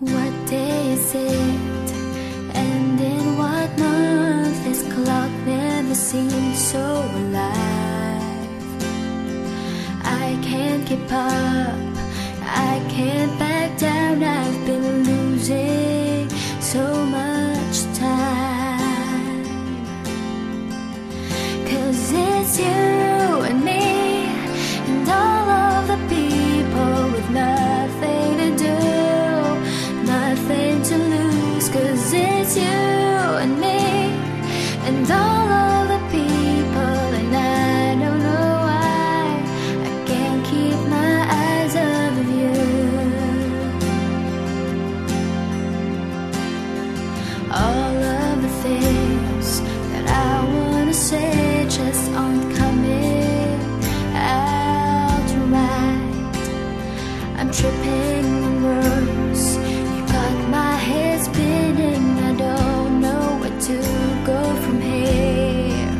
What day is it? And in what month? This clock never seems so alive. I can't keep up. I can't back down. I've been losing so much. tripping words. You got my head spinning. I don't know where to go from here.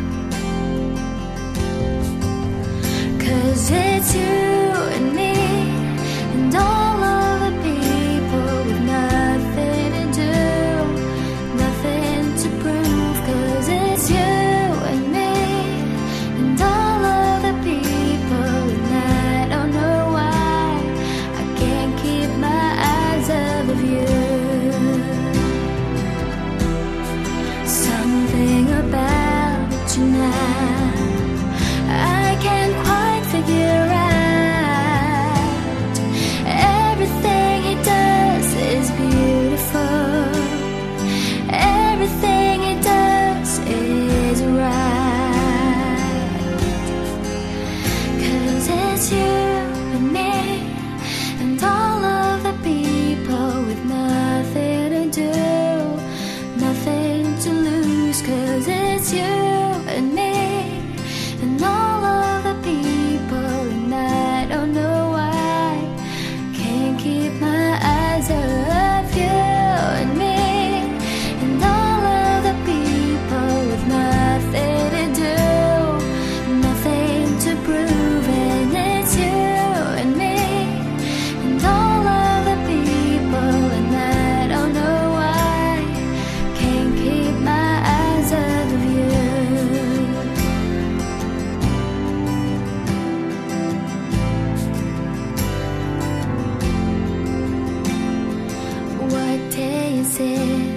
Cause it's you. Say.